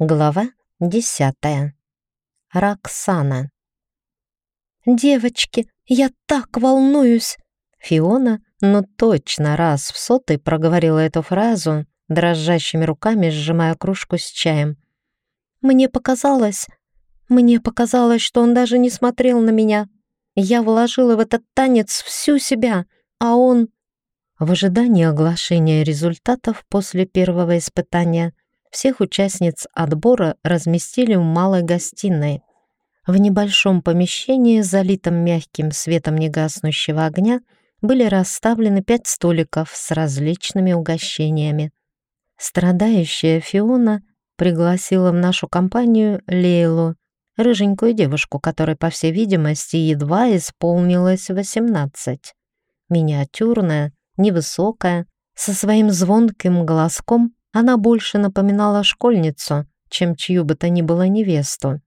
Глава десятая. Роксана. «Девочки, я так волнуюсь!» Фиона, ну точно раз в сотый проговорила эту фразу, дрожащими руками сжимая кружку с чаем. «Мне показалось, мне показалось, что он даже не смотрел на меня. Я вложила в этот танец всю себя, а он...» В ожидании оглашения результатов после первого испытания всех участниц отбора разместили в малой гостиной. В небольшом помещении, залитом мягким светом негаснущего огня, были расставлены пять столиков с различными угощениями. Страдающая Фиона пригласила в нашу компанию Лейлу, рыженькую девушку, которой, по всей видимости, едва исполнилось восемнадцать. Миниатюрная, невысокая, со своим звонким голоском она больше напоминала школьницу, чем чью бы то ни было невесту.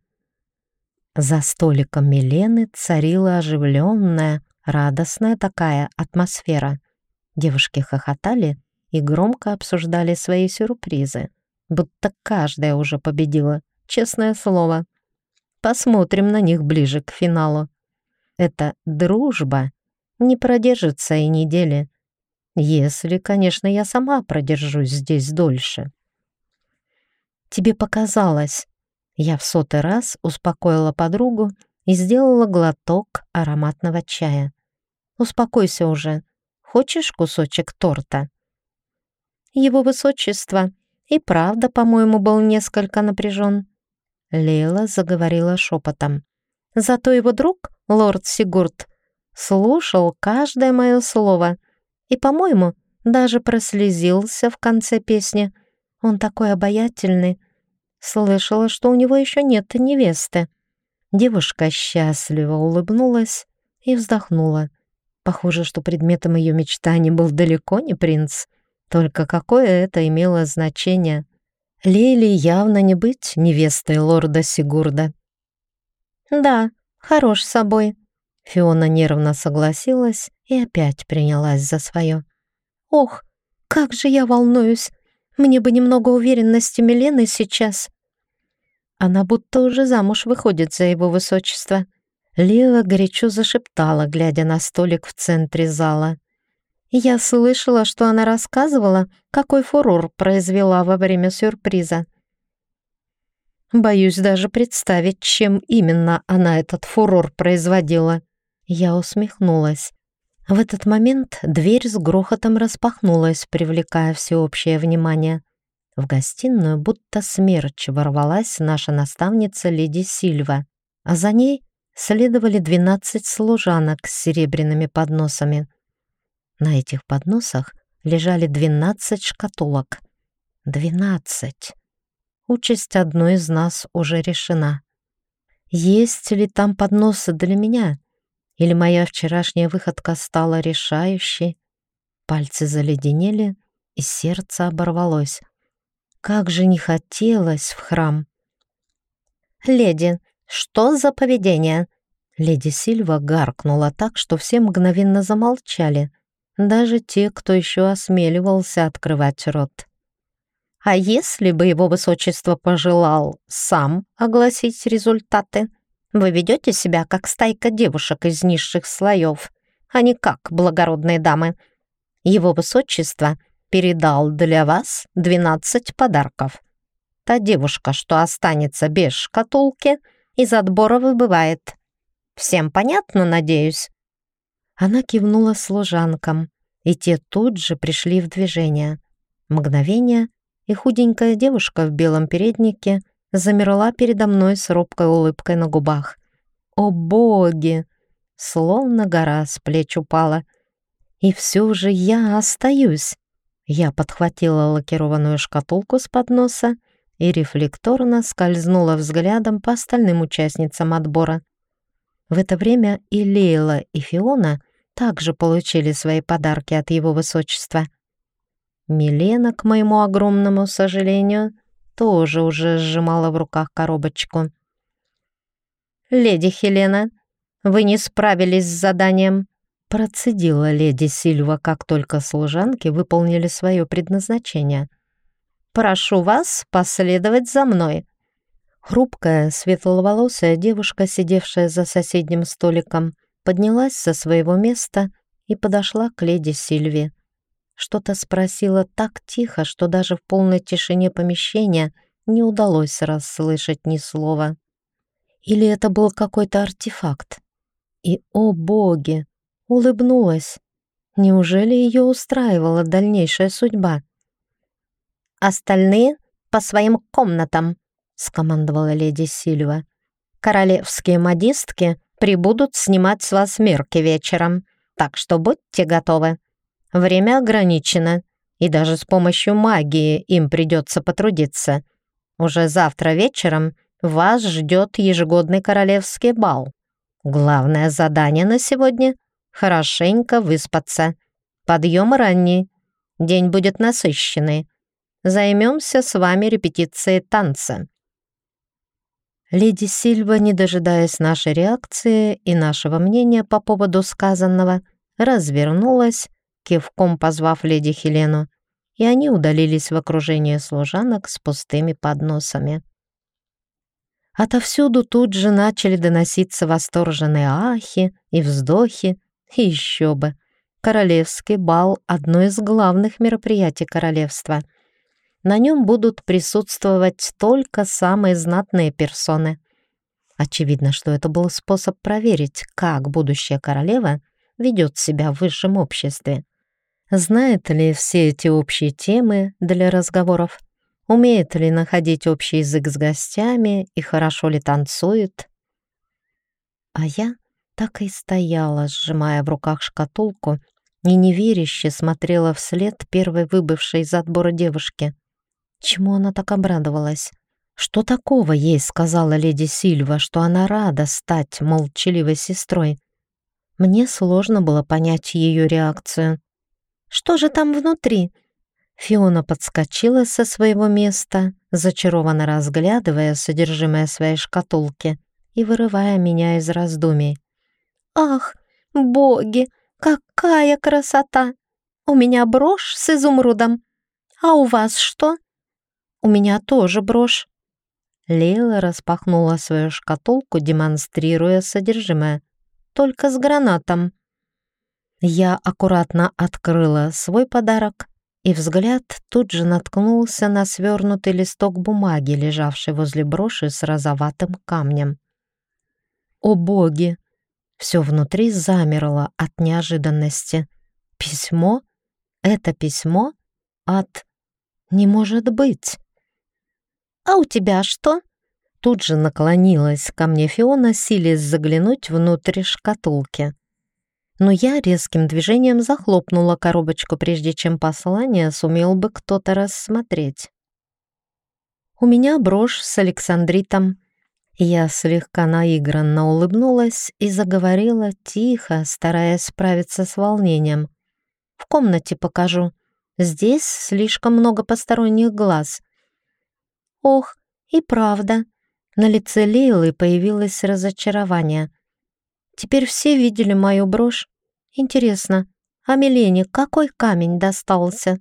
За столиком Милены царила оживленная, радостная такая атмосфера. Девушки хохотали и громко обсуждали свои сюрпризы, будто каждая уже победила, честное слово. Посмотрим на них ближе к финалу. Эта дружба не продержится и недели, если, конечно, я сама продержусь здесь дольше. Тебе показалось. Я в сотый раз успокоила подругу и сделала глоток ароматного чая. Успокойся уже. Хочешь кусочек торта? Его высочество и правда, по-моему, был несколько напряжен. Лейла заговорила шепотом. Зато его друг, лорд Сигурд, слушал каждое мое слово и, по-моему, даже прослезился в конце песни. Он такой обаятельный. Слышала, что у него еще нет невесты. Девушка счастливо улыбнулась и вздохнула. Похоже, что предметом ее мечтаний был далеко не принц. Только какое это имело значение — Лейли явно не быть невестой лорда Сигурда. «Да, хорош собой», — Фиона нервно согласилась и опять принялась за свое. «Ох, как же я волнуюсь! Мне бы немного уверенности Милены сейчас». Она будто уже замуж выходит за его высочество. Лила горячо зашептала, глядя на столик в центре зала. Я слышала, что она рассказывала, какой фурор произвела во время сюрприза. Боюсь даже представить, чем именно она этот фурор производила. Я усмехнулась. В этот момент дверь с грохотом распахнулась, привлекая всеобщее внимание. В гостиную будто смерч ворвалась наша наставница леди Сильва, а за ней следовали двенадцать служанок с серебряными подносами — на этих подносах лежали двенадцать шкатулок. Двенадцать. Участь одной из нас уже решена. Есть ли там подносы для меня? Или моя вчерашняя выходка стала решающей? Пальцы заледенели, и сердце оборвалось. Как же не хотелось в храм. «Леди, что за поведение?» Леди Сильва гаркнула так, что все мгновенно замолчали — даже те, кто еще осмеливался открывать рот. А если бы его высочество пожелал сам огласить результаты, вы ведете себя как стайка девушек из низших слоев, а не как благородные дамы. Его высочество передал для вас 12 подарков. Та девушка, что останется без шкатулки, из отбора выбывает. Всем понятно, надеюсь?» Она кивнула служанкам, и те тут же пришли в движение. Мгновение, и худенькая девушка в белом переднике замерла передо мной с робкой улыбкой на губах. «О боги!» Словно гора с плеч упала. «И все же я остаюсь!» Я подхватила лакированную шкатулку с подноса и рефлекторно скользнула взглядом по остальным участницам отбора. В это время и Лейла, и Фиона также получили свои подарки от его высочества. Милена, к моему огромному сожалению, тоже уже сжимала в руках коробочку. «Леди Хелена, вы не справились с заданием», процедила леди Сильва, как только служанки выполнили свое предназначение. Прошу вас последовать за мной». Хрупкая, светловолосая девушка, сидевшая за соседним столиком, поднялась со своего места и подошла к леди Сильви. Что-то спросила так тихо, что даже в полной тишине помещения не удалось расслышать ни слова. Или это был какой-то артефакт? И, о боги, улыбнулась. Неужели ее устраивала дальнейшая судьба? «Остальные по своим комнатам», — скомандовала леди Сильва. «Королевские модистки прибудут снимать с вас мерки вечером, так что будьте готовы. Время ограничено, и даже с помощью магии им придется потрудиться. Уже завтра вечером вас ждет ежегодный королевский бал. Главное задание на сегодня — хорошенько выспаться. Подъем ранний. День будет насыщенный. Займемся с вами репетицией танца». Леди Сильва, не дожидаясь нашей реакции и нашего мнения по поводу сказанного, развернулась, кивком позвав леди Хелену, и они удалились в окружение служанок с пустыми подносами. Отовсюду тут же начали доноситься восторженные ахи и вздохи, и еще бы. Королевский бал — одно из главных мероприятий королевства. На нем будут присутствовать только самые знатные персоны. Очевидно, что это был способ проверить, как будущая королева ведет себя в высшем обществе. Знает ли все эти общие темы для разговоров? умеет ли находить общий язык с гостями и хорошо ли танцует. А я так и стояла, сжимая в руках шкатулку, и неверяще смотрела вслед первой выбывшей из отбора девушки. Чему она так обрадовалась? Что такого ей сказала леди Сильва, что она рада стать молчаливой сестрой? Мне сложно было понять ее реакцию. «Что же там внутри?» Фиона подскочила со своего места, зачарованно разглядывая содержимое своей шкатулки и вырывая меня из раздумий. «Ах, боги, какая красота! У меня брошь с изумрудом. А у вас что?» «У меня тоже брошь». Лейла распахнула свою шкатулку, демонстрируя содержимое. «Только с гранатом». Я аккуратно открыла свой подарок и взгляд тут же наткнулся на свернутый листок бумаги, лежавший возле броши с розоватым камнем. О боги! Все внутри замерло от неожиданности. Письмо? Это письмо? От... Не может быть! «А у тебя что?» Тут же наклонилась ко мне Фиона, силясь заглянуть внутрь шкатулки но я резким движением захлопнула коробочку, прежде чем послание сумел бы кто-то рассмотреть. У меня брошь с Александритом. Я слегка наигранно улыбнулась и заговорила тихо, стараясь справиться с волнением. «В комнате покажу. Здесь слишком много посторонних глаз». «Ох, и правда». На лице Лейлы появилось разочарование. Теперь все видели мою брошь. Интересно, а Милене какой камень достался?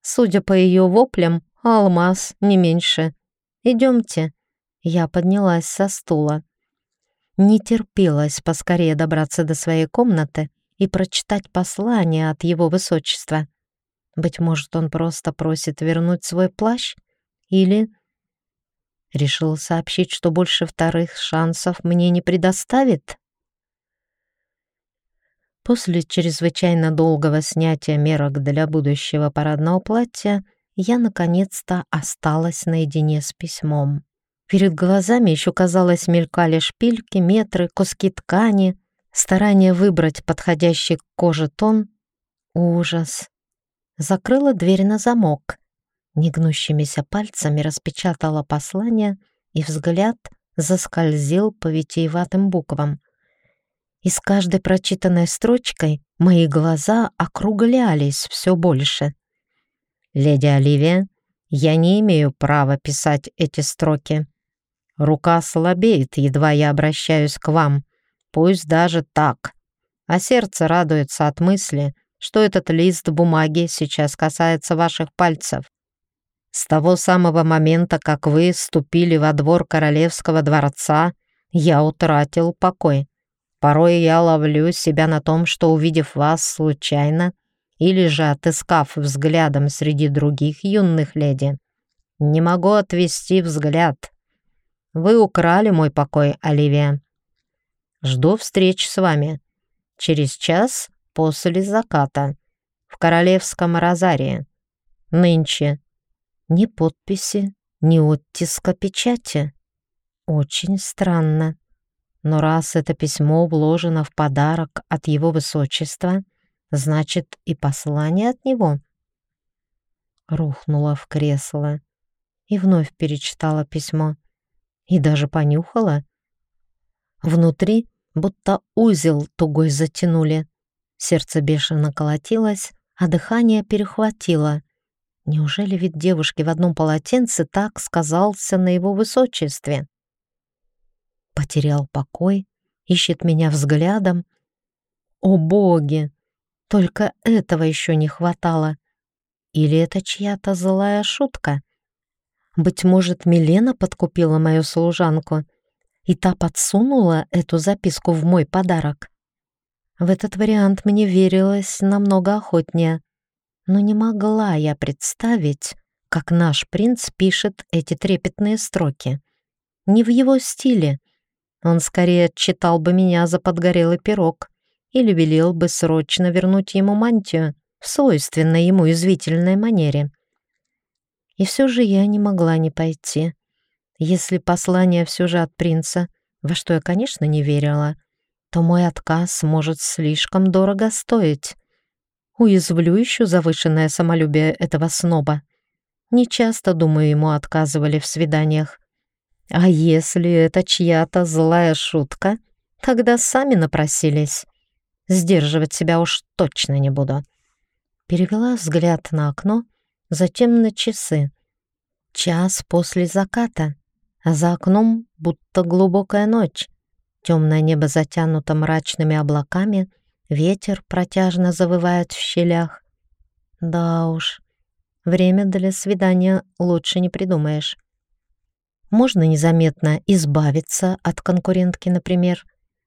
Судя по ее воплям, алмаз не меньше. Идемте. Я поднялась со стула. Не терпелось поскорее добраться до своей комнаты и прочитать послание от его высочества. Быть может, он просто просит вернуть свой плащ? Или Решил сообщить, что больше вторых шансов мне не предоставит? После чрезвычайно долгого снятия мерок для будущего парадного платья я наконец-то осталась наедине с письмом. Перед глазами еще, казалось, мелькали шпильки, метры, куски ткани, старание выбрать подходящий к коже тон. Ужас. Закрыла дверь на замок негнущимися пальцами распечатала послание, и взгляд заскользил по витиеватым буквам. И с каждой прочитанной строчкой мои глаза округлялись все больше. «Леди Оливия, я не имею права писать эти строки. Рука слабеет, едва я обращаюсь к вам, пусть даже так. А сердце радуется от мысли, что этот лист бумаги сейчас касается ваших пальцев. С того самого момента, как вы ступили во двор королевского дворца, я утратил покой. Порой я ловлю себя на том, что, увидев вас случайно, или же отыскав взглядом среди других юных леди, не могу отвести взгляд. Вы украли мой покой, Оливия. Жду встреч с вами. Через час после заката. В королевском розарии. Нынче. Ни подписи, ни оттиска печати. Очень странно. Но раз это письмо вложено в подарок от его высочества, значит и послание от него. Рухнула в кресло и вновь перечитала письмо. И даже понюхала. Внутри будто узел тугой затянули. Сердце бешено колотилось, а дыхание перехватило. Неужели вид девушки в одном полотенце так сказался на его высочестве? Потерял покой, ищет меня взглядом. О боги! Только этого еще не хватало. Или это чья-то злая шутка? Быть может, Милена подкупила мою служанку, и та подсунула эту записку в мой подарок. В этот вариант мне верилось намного охотнее, но не могла я представить, как наш принц пишет эти трепетные строки. Не в его стиле. Он скорее читал бы меня за подгорелый пирог или велел бы срочно вернуть ему мантию в свойственной ему извительной манере. И все же я не могла не пойти. Если послание все же от принца, во что я, конечно, не верила, то мой отказ может слишком дорого стоить. Уязвлю еще завышенное самолюбие этого сноба. Не часто, думаю, ему отказывали в свиданиях. А если это чья-то злая шутка, тогда сами напросились. Сдерживать себя уж точно не буду. Перевела взгляд на окно — затем на часы. Час после заката, а за окном будто глубокая ночь. Темное небо затянуто мрачными облаками, ветер протяжно завывает в щелях. Да уж, время для свидания лучше не придумаешь. Можно незаметно избавиться от конкурентки, например,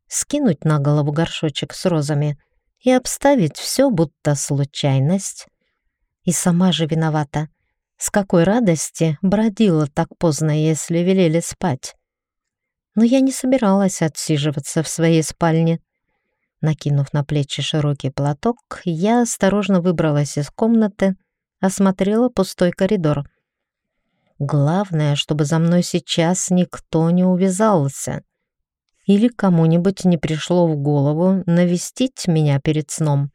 скинуть на голову горшочек с розами и обставить все будто случайность, и сама же виновата. С какой радости бродила так поздно, если велели спать. Но я не собиралась отсиживаться в своей спальне. Накинув на плечи широкий платок, я осторожно выбралась из комнаты, осмотрела пустой коридор. Главное, чтобы за мной сейчас никто не увязался. Или кому-нибудь не пришло в голову навестить меня перед сном.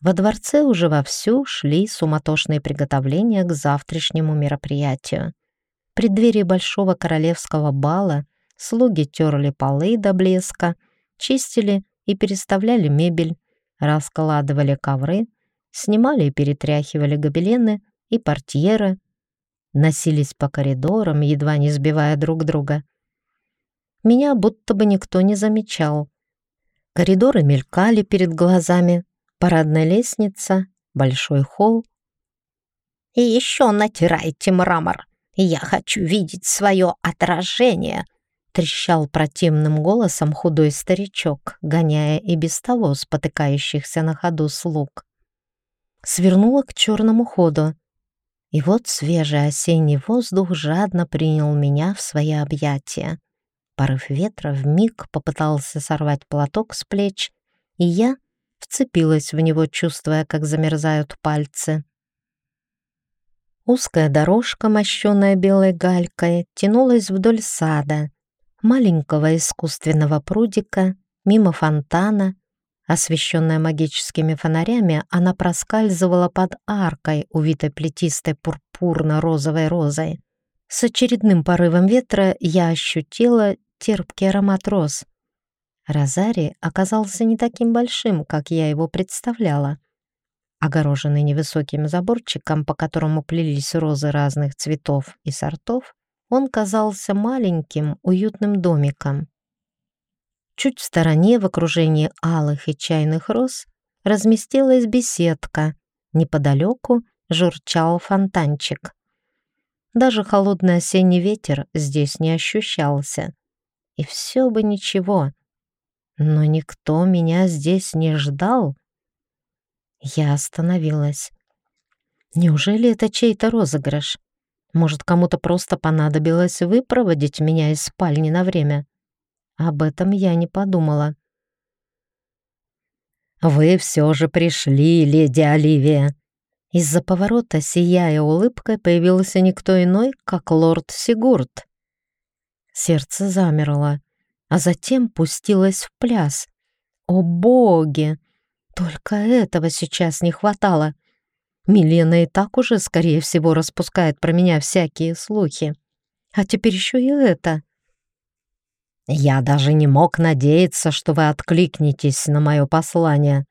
Во дворце уже вовсю шли суматошные приготовления к завтрашнему мероприятию. В преддверии большого королевского бала слуги терли полы до блеска, чистили и переставляли мебель, раскладывали ковры, снимали и перетряхивали гобелены и портьеры, носились по коридорам, едва не сбивая друг друга. Меня будто бы никто не замечал. Коридоры мелькали перед глазами, парадная лестница, большой холл. «И еще натирайте мрамор. Я хочу видеть свое отражение», трещал противным голосом худой старичок, гоняя и без того спотыкающихся на ходу слуг. Свернула к черному ходу, и вот свежий осенний воздух жадно принял меня в свои объятия. Порыв ветра вмиг попытался сорвать платок с плеч, и я, вцепилась в него, чувствуя, как замерзают пальцы. Узкая дорожка, мощенная белой галькой, тянулась вдоль сада, маленького искусственного прудика, мимо фонтана. Освещенная магическими фонарями, она проскальзывала под аркой, увитой плетистой пурпурно-розовой розой. С очередным порывом ветра я ощутила терпкий аромат роз. Розари оказался не таким большим, как я его представляла. Огороженный невысоким заборчиком, по которому плелись розы разных цветов и сортов, он казался маленьким, уютным домиком. Чуть в стороне, в окружении алых и чайных роз, разместилась беседка. Неподалеку журчал фонтанчик. Даже холодный осенний ветер здесь не ощущался. И все бы ничего. Но никто меня здесь не ждал. Я остановилась. Неужели это чей-то розыгрыш? Может, кому-то просто понадобилось выпроводить меня из спальни на время? Об этом я не подумала. «Вы все же пришли, леди Оливия!» Из-за поворота, сияя улыбкой, появился никто иной, как лорд Сигурд. Сердце замерло, а затем пустилось в пляс. О боги! Только этого сейчас не хватало. Милена и так уже, скорее всего, распускает про меня всякие слухи. А теперь еще и это. Я даже не мог надеяться, что вы откликнетесь на мое послание.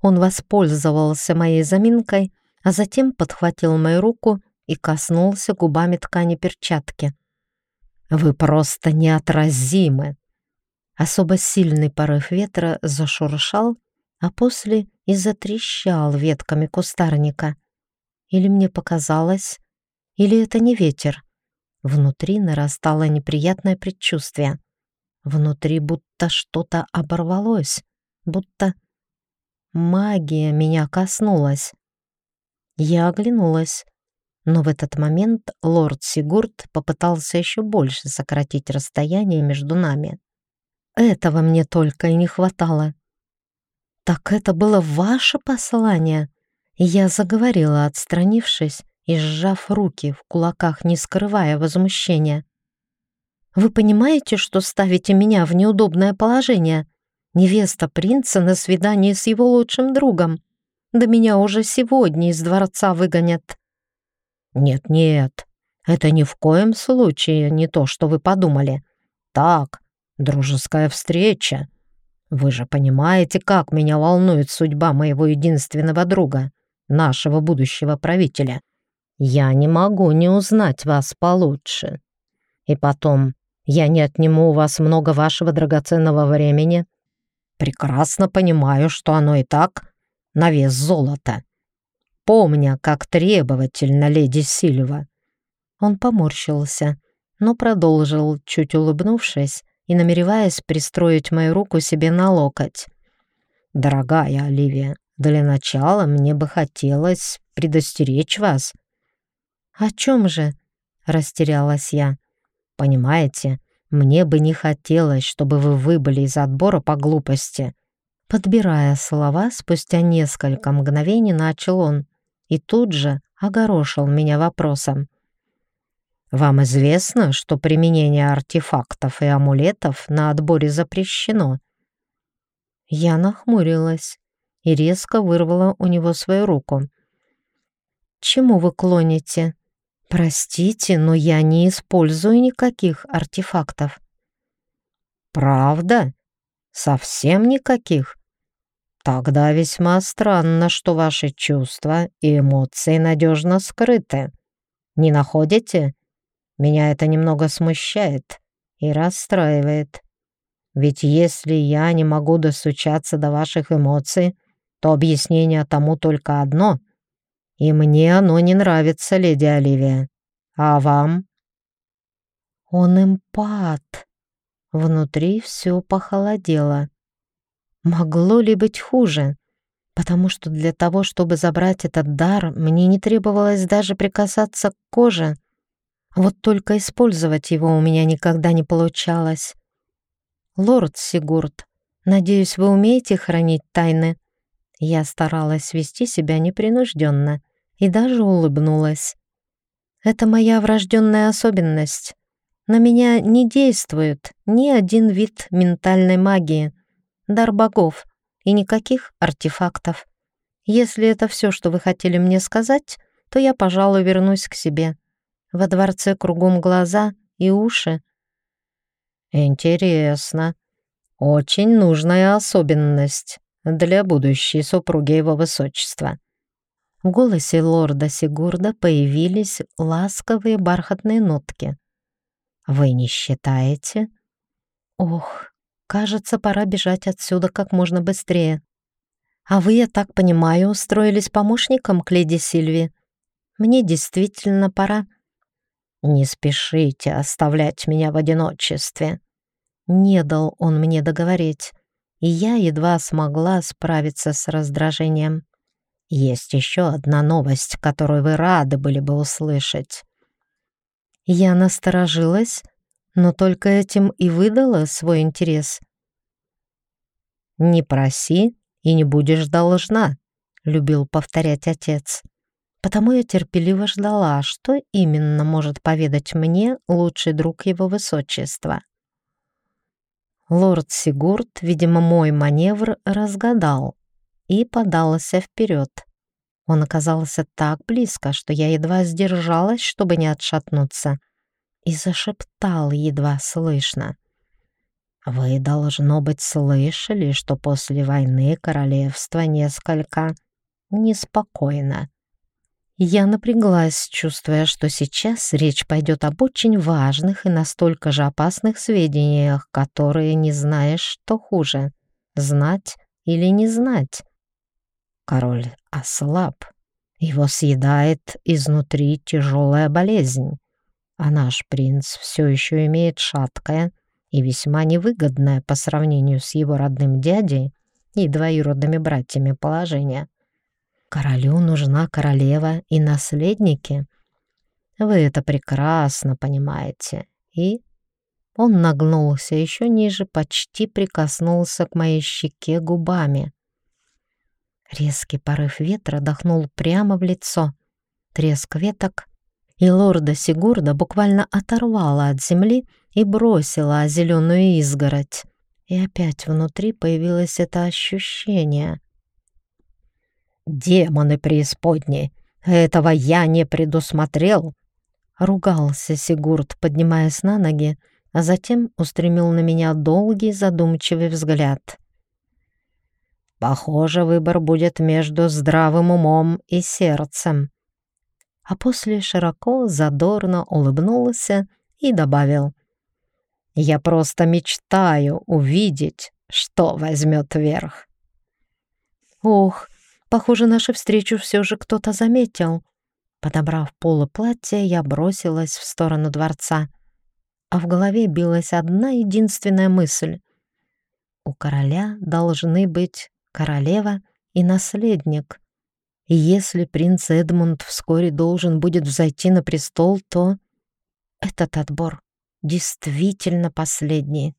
Он воспользовался моей заминкой, а затем подхватил мою руку и коснулся губами ткани перчатки. «Вы просто неотразимы!» Особо сильный порыв ветра зашуршал, а после и затрещал ветками кустарника. Или мне показалось, или это не ветер. Внутри нарастало неприятное предчувствие. Внутри будто что-то оборвалось, будто магия меня коснулась. Я оглянулась, но в этот момент лорд Сигурд попытался еще больше сократить расстояние между нами. Этого мне только и не хватало. «Так это было ваше послание?» Я заговорила, отстранившись и сжав руки в кулаках, не скрывая возмущения. «Вы понимаете, что ставите меня в неудобное положение? Невеста принца на свидании с его лучшим другом. Да меня уже сегодня из дворца выгонят». «Нет-нет, это ни в коем случае не то, что вы подумали. Так, дружеская встреча. Вы же понимаете, как меня волнует судьба моего единственного друга, нашего будущего правителя. Я не могу не узнать вас получше. И потом, я не отниму у вас много вашего драгоценного времени. Прекрасно понимаю, что оно и так на вес золота. Помня, как требовательна леди Сильва. Он поморщился, но продолжил, чуть улыбнувшись, и намереваясь пристроить мою руку себе на локоть. «Дорогая Оливия, для начала мне бы хотелось предостеречь вас». «О чем же?» — растерялась я. «Понимаете, мне бы не хотелось, чтобы вы выбыли из отбора по глупости». Подбирая слова, спустя несколько мгновений начал он и тут же огорошил меня вопросом. Вам известно, что применение артефактов и амулетов на отборе запрещено?» Я нахмурилась и резко вырвала у него свою руку. «Чему вы клоните? Простите, но я не использую никаких артефактов». «Правда? Совсем никаких?» Тогда весьма странно, что ваши чувства и эмоции надежно скрыты. Не находите? Меня это немного смущает и расстраивает. Ведь если я не могу достучаться до ваших эмоций, то объяснение тому только одно. И мне оно не нравится, леди Оливия. А вам? Он эмпат. Внутри все похолодело. Могло ли быть хуже? Потому что для того, чтобы забрать этот дар, мне не требовалось даже прикасаться к коже — вот только использовать его у меня никогда не получалось. Лорд Сигурд, надеюсь, вы умеете хранить тайны? Я старалась вести себя непринужденно и даже улыбнулась. Это моя врожденная особенность. На меня не действует ни один вид ментальной магии, дар богов и никаких артефактов. Если это все, что вы хотели мне сказать, то я, пожалуй, вернусь к себе. Во дворце кругом глаза и уши. Интересно. Очень нужная особенность для будущей супруги его высочества. В голосе лорда Сигурда появились ласковые бархатные нотки. «Вы не считаете?» «Ох, кажется, пора бежать отсюда как можно быстрее». «А вы, я так понимаю, устроились помощником к леди Сильви? Мне действительно пора». «Не спешите оставлять меня в одиночестве». Не дал он мне договорить, и я едва смогла справиться с раздражением. «Есть еще одна новость, которую вы рады были бы услышать». Я насторожилась, но только этим и выдала свой интерес. «Не проси и не будешь должна», — любил повторять отец. Потому я терпеливо ждала, что именно может поведать мне лучший друг его высочества. Лорд Сигурд, видимо, мой маневр разгадал и подался вперед. Он оказался так близко, что я едва сдержалась, чтобы не отшатнуться, и зашептал едва слышно. «Вы, должно быть, слышали, что после войны королевство несколько неспокойно. Я напряглась, чувствуя, что сейчас речь пойдет об очень важных и настолько же опасных сведениях, которые не знаешь, что хуже — знать или не знать. Король ослаб. Его съедает изнутри тяжелая болезнь, а наш принц все еще имеет шаткое и весьма невыгодное по сравнению с его родным дядей и двоюродными братьями положение — Королю нужна королева и наследники. Вы это прекрасно понимаете. И он нагнулся еще ниже, почти прикоснулся к моей щеке губами. Резкий порыв ветра дохнул прямо в лицо. Треск веток, и лорда Сигурда буквально оторвала от земли и бросила о зеленую изгородь. И опять внутри появилось это ощущение — «Демоны преисподней! Этого я не предусмотрел!» Ругался Сигурд, поднимаясь на ноги, а затем устремил на меня долгий задумчивый взгляд. «Похоже, выбор будет между здравым умом и сердцем». А после широко, задорно улыбнулся и добавил. «Я просто мечтаю увидеть, что возьмет верх». «Ох, Похоже, нашу встречу все же кто-то заметил. Подобрав полы платья, я бросилась в сторону дворца. А в голове билась одна единственная мысль. У короля должны быть королева и наследник. И если принц Эдмунд вскоре должен будет взойти на престол, то этот отбор действительно последний.